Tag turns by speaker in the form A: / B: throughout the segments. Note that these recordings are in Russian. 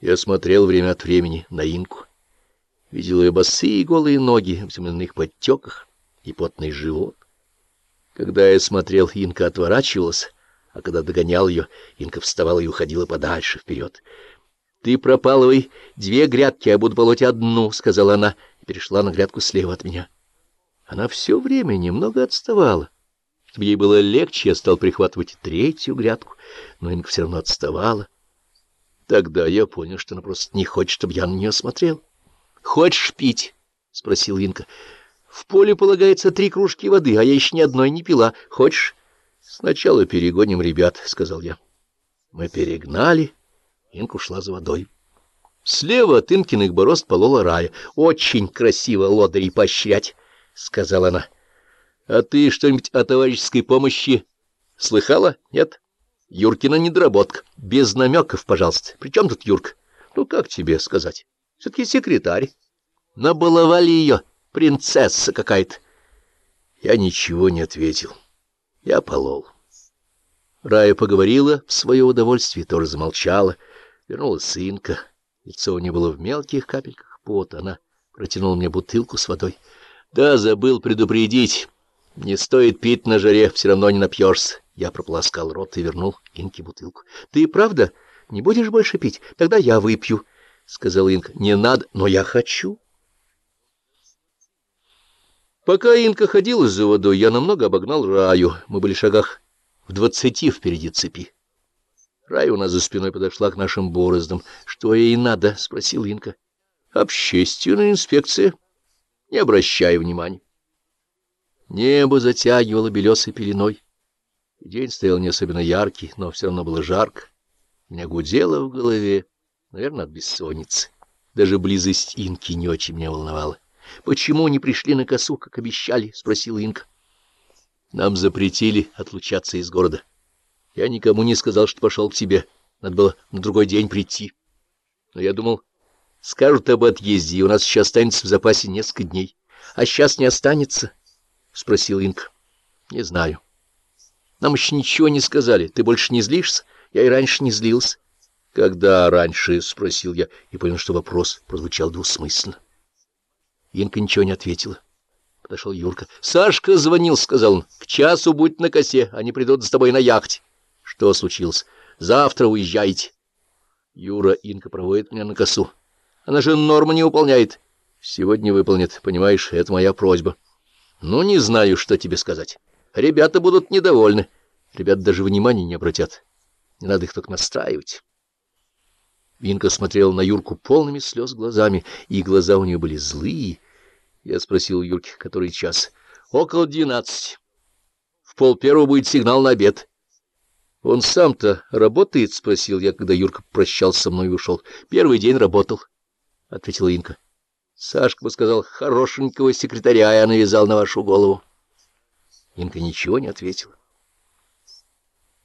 A: Я смотрел время от времени на Инку. Видел ее босые голые ноги в земляных подтеках и потный живот. Когда я смотрел, Инка отворачивалась, а когда догонял ее, Инка вставала и уходила подальше, вперед. — Ты пропалывай две грядки, а буду полоть одну, — сказала она, и перешла на грядку слева от меня. Она все время немного отставала. Чтобы ей было легче, я стал прихватывать третью грядку, но Инка все равно отставала. Тогда я понял, что она просто не хочет, чтобы я на нее смотрел. — Хочешь пить? — спросил Инка. — В поле полагается три кружки воды, а я еще ни одной не пила. Хочешь? — Сначала перегоним ребят, — сказал я. Мы перегнали. Инка ушла за водой. Слева от Инкиных борозд полола рая. Очень красиво лодырей поощрять, — сказала она. — А ты что-нибудь о товарищеской помощи слыхала? Нет? — Юркина недоработка. Без намеков, пожалуйста. При чем тут Юрка? Ну, как тебе сказать? Все-таки секретарь. Набаловали ее. Принцесса какая-то. Я ничего не ответил. Я полол. Рая поговорила в свое удовольствие, тоже замолчала. Вернула сынка. Лицо у нее было в мелких капельках пота. Она протянула мне бутылку с водой. Да, забыл предупредить. Не стоит пить на жаре, все равно не напьешься. Я прополоскал рот и вернул Инке бутылку. — Ты правда не будешь больше пить? Тогда я выпью, — сказала Инка. — Не надо, но я хочу. Пока Инка ходила за водой, я намного обогнал Раю. Мы были в шагах в двадцати впереди цепи. Рая у нас за спиной подошла к нашим бороздам. — Что ей надо? — спросил Инка. — Общественная инспекция. Не обращай внимания. Небо затягивало белесой пеленой. День стоял не особенно яркий, но все равно было жарко. Меня гудело в голове, наверное, от бессонницы. Даже близость Инки не очень меня волновала. — Почему не пришли на косу, как обещали? — спросила Инка. — Нам запретили отлучаться из города. Я никому не сказал, что пошел к тебе. Надо было на другой день прийти. Но я думал, скажут об отъезде, и у нас еще останется в запасе несколько дней. А сейчас не останется? — спросил Инка. — Не знаю. Нам еще ничего не сказали. Ты больше не злишься? Я и раньше не злился. — Когда раньше? — спросил я, и понял, что вопрос прозвучал двусмысленно. Инка ничего не ответила. Подошел Юрка. — Сашка звонил, — сказал он. — К часу будь на косе, они придут с тобой на яхте. — Что случилось? — Завтра уезжаете. Юра, Инка проводит меня на косу. Она же норму не выполняет. Сегодня выполнит, понимаешь, это моя просьба. Ну, не знаю, что тебе сказать. Ребята будут недовольны. Ребята даже внимания не обратят. Не надо их только настраивать. Винка смотрела на Юрку полными слез глазами, и глаза у нее были злые. Я спросил Юрки, который час. Около двенадцати. В пол первого будет сигнал на обед. Он сам-то работает? — спросил я, когда Юрка прощался со мной и ушел. — Первый день работал, — ответила Инка. Сашка бы сказал, хорошенького секретаря я навязал на вашу голову. Инка ничего не ответила.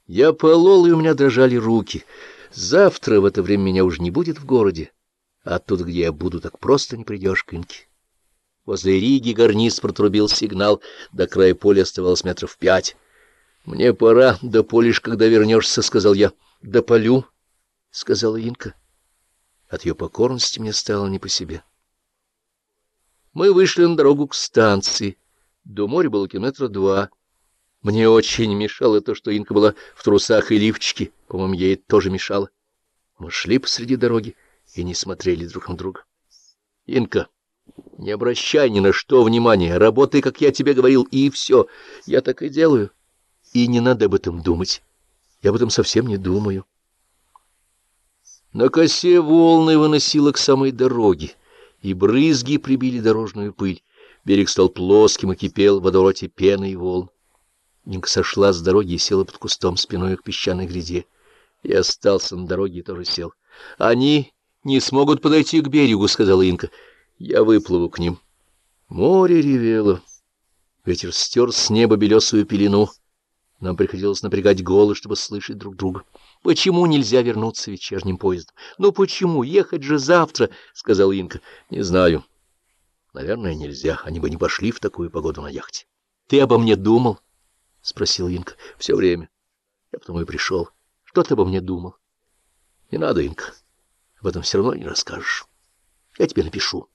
A: Я полол, и у меня дрожали руки. Завтра в это время меня уже не будет в городе. А оттуда, где я буду, так просто не придешь к Инке. Возле Риги гарнист протрубил сигнал, до края поля оставалось метров пять. — Мне пора, дополишь, когда вернешься, — сказал я. — Дополю, — сказала Инка. От ее покорности мне стало не по себе. Мы вышли на дорогу к станции. До моря было километра два. Мне очень мешало то, что Инка была в трусах и лифчике. По-моему, ей это тоже мешало. Мы шли посреди дороги и не смотрели друг на друга. — Инка, не обращай ни на что внимания. Работай, как я тебе говорил, и все. Я так и делаю. И не надо об этом думать. Я об этом совсем не думаю. На косе волны выносило к самой дороге, и брызги прибили дорожную пыль. Берег стал плоским и кипел в водовороте пены и волн. Нинка сошла с дороги и села под кустом спиной к песчаной гряде. Я остался на дороге и тоже сел. — Они не смогут подойти к берегу, — сказала Инка. — Я выплыву к ним. Море ревело. Ветер стер с неба белесую пелену. Нам приходилось напрягать голос, чтобы слышать друг друга. — Почему нельзя вернуться вечерним поездом? — Ну почему? Ехать же завтра, — сказала Инка. — Не знаю. — Наверное, нельзя. Они бы не пошли в такую погоду на яхте. — Ты обо мне думал? — спросил Инка. — Все время. Я потом и пришел. Что ты обо мне думал? — Не надо, Инка. об этом все равно не расскажешь. Я тебе напишу.